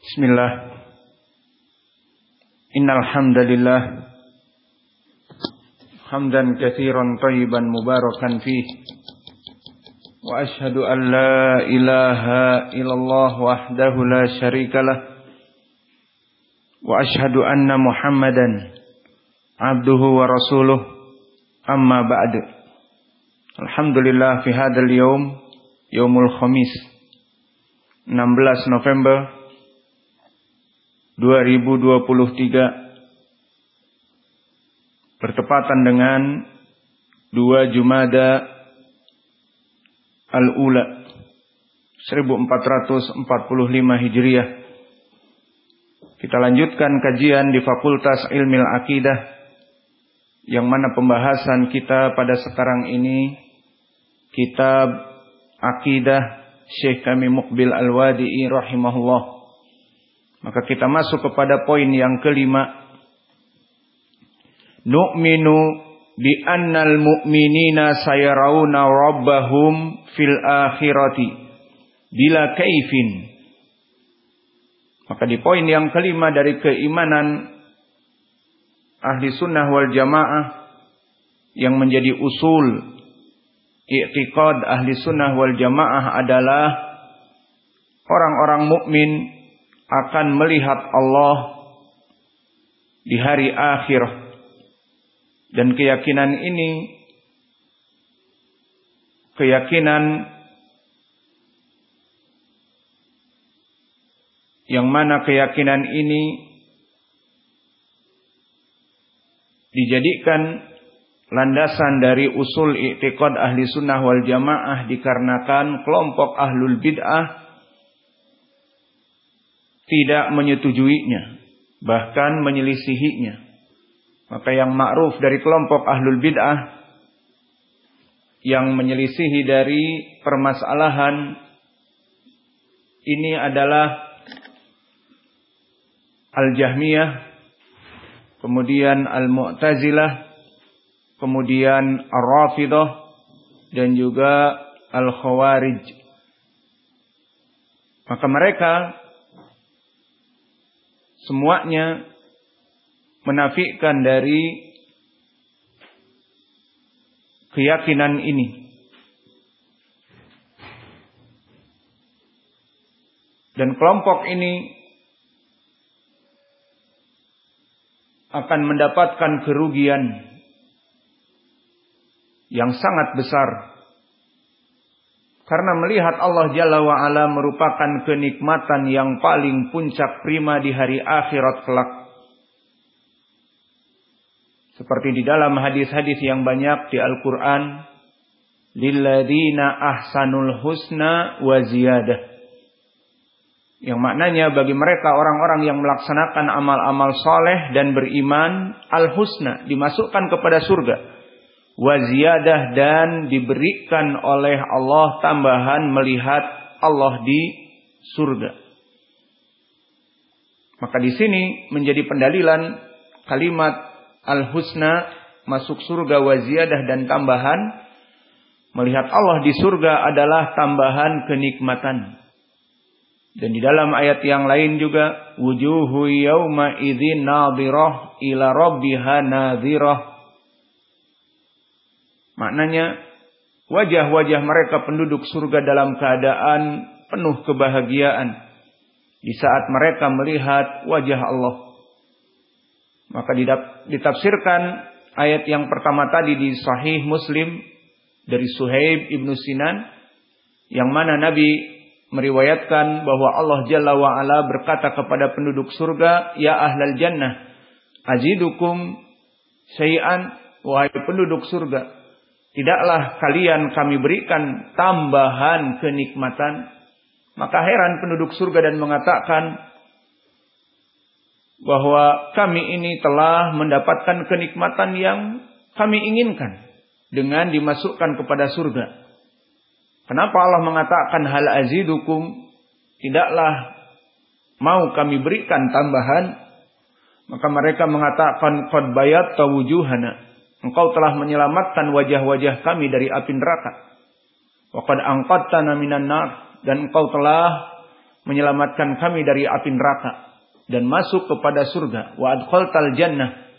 Bismillah. Innal hamdan katsiran thayyiban mubarakan fi wa asyhadu an la illallah wahdahu la syarikalah. Wa asyhadu anna muhammadan abduhu wa rasuluhu amma ba'du. Alhamdulillah fi hadzal yaum yaumul khamis 16 November. 2023 bertepatan dengan 2 Jumada Al-Ula 1445 Hijriah. Kita lanjutkan kajian di Fakultas Ilmil Akidah yang mana pembahasan kita pada sekarang ini kitab Akidah Syekh kami Mukbil Al-Wadi'i rahimahullah. Maka kita masuk kepada poin yang kelima. Nu'minu bi annal mu'minina sayarawna rabbahum fil akhirati bila kaifin. Maka di poin yang kelima dari keimanan ahli sunnah wal jamaah yang menjadi usul i'tiqad ahli sunnah wal jamaah adalah orang-orang mukmin akan melihat Allah di hari akhir. Dan keyakinan ini keyakinan yang mana keyakinan ini dijadikan landasan dari usul i'tiqad ahli sunnah wal jamaah dikarenakan kelompok ahlul bid'ah tidak menyetujuinya, bahkan menyelisihinya. Maka yang ma'ruf dari kelompok ahlul bid'ah yang menyelisihi dari permasalahan ini adalah Al-Jahmiyah, kemudian Al-Mu'tazilah, kemudian Ar-Rafidah dan juga Al-Khawarij. Maka mereka semuanya menafikan dari keyakinan ini. Dan kelompok ini akan mendapatkan kerugian yang sangat besar karena melihat Allah Jalla wa'ala merupakan kenikmatan yang paling puncak prima di hari akhirat kelak. Seperti di dalam hadis-hadis yang banyak di Al-Quran. Lilladina ahsanul husna wa ziyadah. Yang maknanya bagi mereka orang-orang yang melaksanakan amal-amal soleh dan beriman. Al-husna dimasukkan kepada surga waziyadah dan diberikan oleh Allah tambahan melihat Allah di surga. Maka di sini menjadi pendalilan kalimat al-husna masuk surga waziyadah dan tambahan melihat Allah di surga adalah tambahan kenikmatan. Dan di dalam ayat yang lain juga wujuhu yauma idzin nadhirah ila rabbiha nadhirah Maknanya wajah-wajah mereka penduduk surga dalam keadaan penuh kebahagiaan di saat mereka melihat wajah Allah. Maka ditafsirkan ayat yang pertama tadi di Sahih Muslim dari Suhaib ibnu Sinan yang mana Nabi meriwayatkan bahwa Allah Jalla wa berkata kepada penduduk surga, "Ya ahlal jannah, azidukum syai'an wahai penduduk surga, Tidaklah kalian kami berikan tambahan kenikmatan. Maka heran penduduk surga dan mengatakan bahwa kami ini telah mendapatkan kenikmatan yang kami inginkan dengan dimasukkan kepada surga. Kenapa Allah mengatakan hal azidukum? Tidaklah mau kami berikan tambahan. Maka mereka mengatakan qad bayat tawujuhana. Engkau telah menyelamatkan wajah-wajah kami dari api neraka. Wa qad anqadtana minan nar dan engkau telah menyelamatkan kami dari api neraka dan masuk kepada surga. Wa adkhaltal jannah.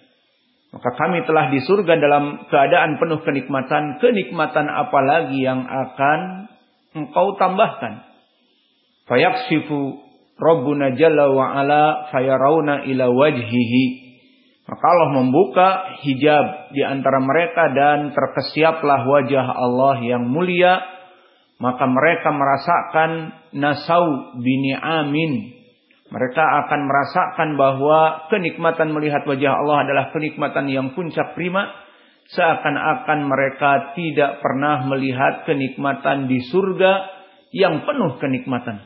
Maka kami telah di surga dalam keadaan penuh kenikmatan. Kenikmatan apa lagi yang akan engkau tambahkan? Fayaksifu Rabbuna Jalla wa Ala fayarawna ila wajhihi. Maka Allah membuka hijab di antara mereka dan terkesiaplah wajah Allah yang mulia. Maka mereka merasakan nasau bini amin mereka akan merasakan bahwa kenikmatan melihat wajah Allah adalah kenikmatan yang puncak prima. Seakan-akan mereka tidak pernah melihat kenikmatan di surga yang penuh kenikmatan.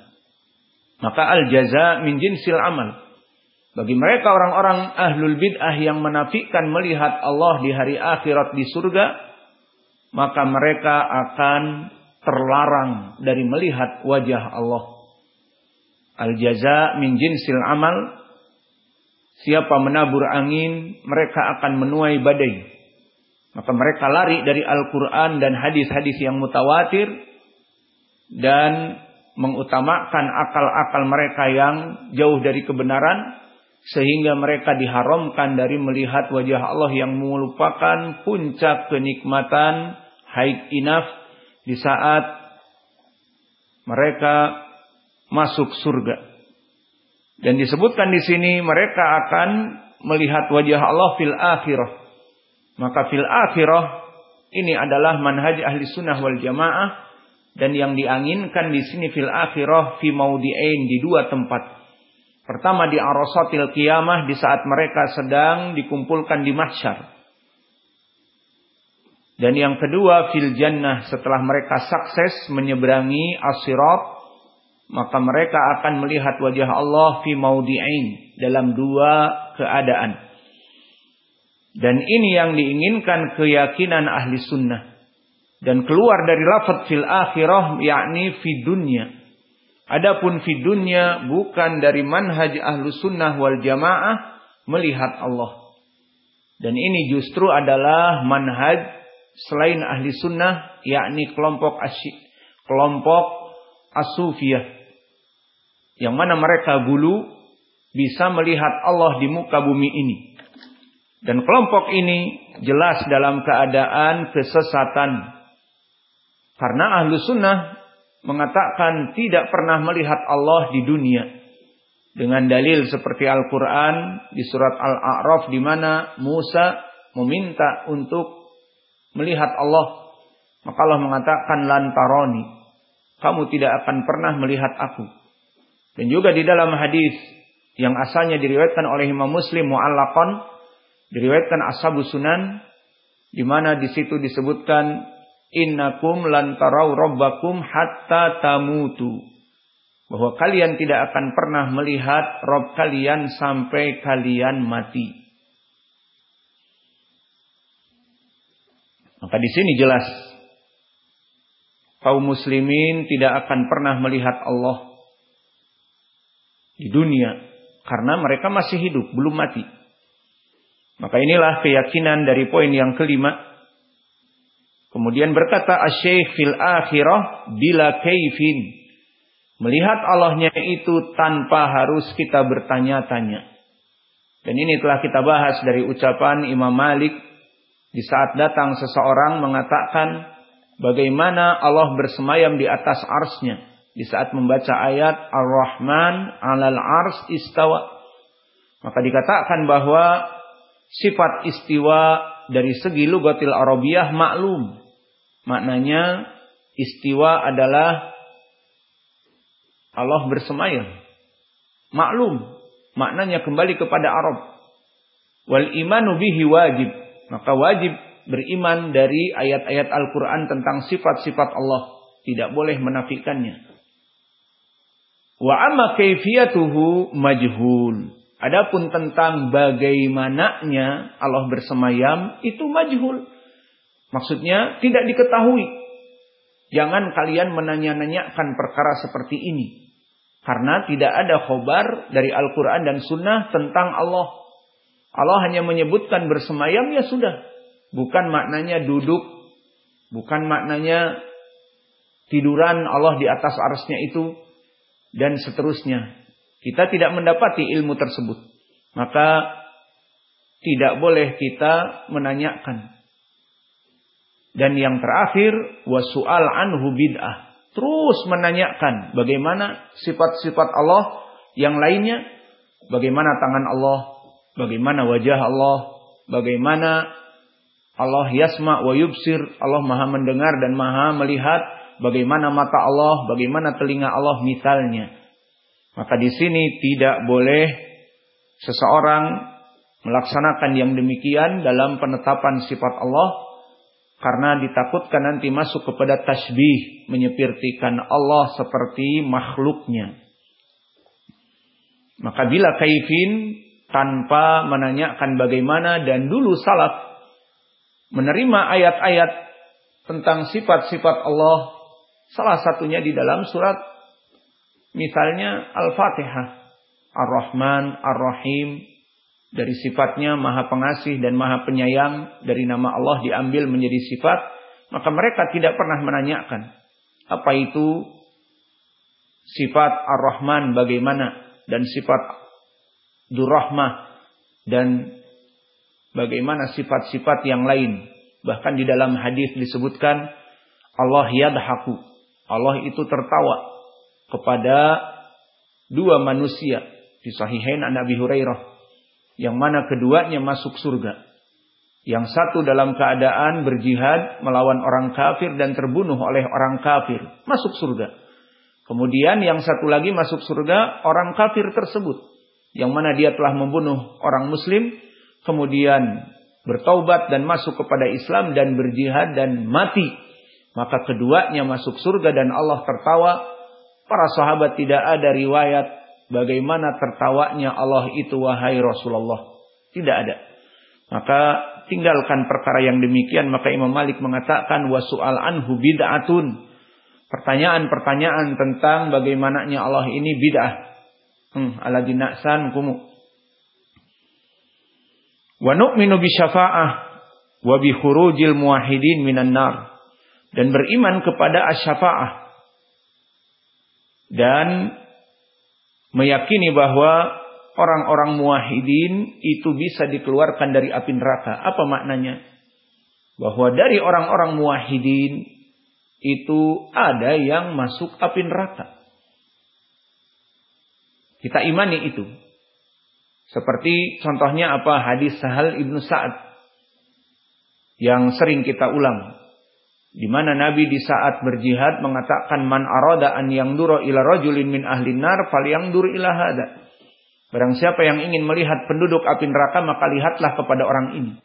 Maka al-jaza min jinsil amal. Bagi mereka orang-orang ahlul bid'ah yang menafikan melihat Allah di hari akhirat di surga, maka mereka akan terlarang dari melihat wajah Allah. Al-jaza min jinsil amal. Siapa menabur angin, mereka akan menuai badai. Maka mereka lari dari Al-Quran dan hadis-hadis yang mutawatir. Dan mengutamakan akal-akal mereka yang jauh dari kebenaran. Sehingga mereka diharamkan dari melihat wajah Allah yang melupakan puncak kenikmatan haid inaf di saat mereka masuk surga. Dan disebutkan di sini mereka akan melihat wajah Allah fil akhirah. Maka fil akhirah ini adalah manhaj ahli sunnah wal jamaah dan yang dianginkan di sini fil akhirah fi maudi'ain di dua tempat. Pertama di arasatil kiamah di saat mereka sedang dikumpulkan di mahsyar. Dan yang kedua fil jannah setelah mereka sukses menyeberangi asirat maka mereka akan melihat wajah Allah fi maudi'ain dalam dua keadaan. Dan ini yang diinginkan keyakinan ahli sunnah. Dan keluar dari lafaz fil akhirah yakni fi dunya. Adapun fi dunya bukan dari manhaj ahlu sunnah wal jamaah melihat Allah. Dan ini justru adalah manhaj selain ahli sunnah yakni kelompok asyik, kelompok asufiyah yang mana mereka bulu bisa melihat Allah di muka bumi ini. Dan kelompok ini jelas dalam keadaan kesesatan. Karena ahlu sunnah mengatakan tidak pernah melihat Allah di dunia. Dengan dalil seperti Al-Quran di surat Al-A'raf di mana Musa meminta untuk melihat Allah. Maka Allah mengatakan lantaroni. Kamu tidak akan pernah melihat aku. Dan juga di dalam hadis yang asalnya diriwayatkan oleh Imam Muslim muallaqan diriwayatkan Ashabu Sunan di mana di situ disebutkan innakum lan tarau rabbakum hatta tamutu bahwa kalian tidak akan pernah melihat Rob kalian sampai kalian mati. Maka di sini jelas kaum muslimin tidak akan pernah melihat Allah di dunia karena mereka masih hidup, belum mati. Maka inilah keyakinan dari poin yang kelima. Kemudian berkata Asy-Syaikh fil akhirah bila kaifin. Melihat Allahnya itu tanpa harus kita bertanya-tanya. Dan ini telah kita bahas dari ucapan Imam Malik di saat datang seseorang mengatakan bagaimana Allah bersemayam di atas arsnya di saat membaca ayat Ar-Rahman 'alal ars istawa. Maka dikatakan bahwa sifat istiwa dari segi lugatil Arabiyah maklum. Maknanya istiwa adalah Allah bersemayam. Maklum. Maknanya kembali kepada Arab. Wal imanu bihi wajib. Maka wajib beriman dari ayat-ayat Al-Quran tentang sifat-sifat Allah. Tidak boleh menafikannya. Wa amma kaifiyatuhu majhul. Adapun tentang bagaimananya Allah bersemayam itu majhul. Maksudnya tidak diketahui. Jangan kalian menanya-nanyakan perkara seperti ini. Karena tidak ada khobar dari Al-Quran dan Sunnah tentang Allah. Allah hanya menyebutkan bersemayam ya sudah. Bukan maknanya duduk. Bukan maknanya tiduran Allah di atas arsnya itu dan seterusnya. Kita tidak mendapati ilmu tersebut. Maka tidak boleh kita menanyakan. Dan yang terakhir, wasu'al anhu bid'ah. Terus menanyakan bagaimana sifat-sifat Allah yang lainnya. Bagaimana tangan Allah. Bagaimana wajah Allah. Bagaimana Allah yasma wa yubsir. Allah maha mendengar dan maha melihat. Bagaimana mata Allah. Bagaimana telinga Allah misalnya. Maka di sini tidak boleh seseorang melaksanakan yang demikian dalam penetapan sifat Allah karena ditakutkan nanti masuk kepada tasbih menyepirtikan Allah seperti makhluknya. Maka bila kaifin tanpa menanyakan bagaimana dan dulu salaf menerima ayat-ayat tentang sifat-sifat Allah salah satunya di dalam surat Misalnya Al-Fatihah. Ar-Rahman, Ar-Rahim. Dari sifatnya maha pengasih dan maha penyayang. Dari nama Allah diambil menjadi sifat. Maka mereka tidak pernah menanyakan. Apa itu sifat Ar-Rahman bagaimana. Dan sifat Durrahmah. Dan bagaimana sifat-sifat yang lain. Bahkan di dalam hadis disebutkan Allah yadhaku. Allah itu tertawa kepada dua manusia di Sahihain an Abi Hurairah yang mana keduanya masuk surga. Yang satu dalam keadaan berjihad melawan orang kafir dan terbunuh oleh orang kafir, masuk surga. Kemudian yang satu lagi masuk surga orang kafir tersebut yang mana dia telah membunuh orang muslim kemudian bertaubat dan masuk kepada Islam dan berjihad dan mati. Maka keduanya masuk surga dan Allah tertawa Para sahabat tidak ada riwayat bagaimana tertawanya Allah itu wahai Rasulullah. Tidak ada. Maka tinggalkan perkara yang demikian. Maka Imam Malik mengatakan wasu'al anhu bid'atun. Pertanyaan-pertanyaan tentang bagaimananya Allah ini bid'ah. Hmm, ala dinaksan kumu. Wa nu'minu bisyafa'ah wa bi khurujil muwahhidin minan nar. Dan beriman kepada asyafa'ah dan meyakini bahwa orang-orang muwahhidin itu bisa dikeluarkan dari api neraka. Apa maknanya? Bahwa dari orang-orang muwahhidin itu ada yang masuk api neraka. Kita imani itu. Seperti contohnya apa hadis Sahal ibnu Sa'ad yang sering kita ulang. Di mana Nabi di saat berjihad mengatakan man arada an yang duro ila rajulin min ahli nar fal yang dur ila hada. Barang siapa yang ingin melihat penduduk api neraka maka lihatlah kepada orang ini.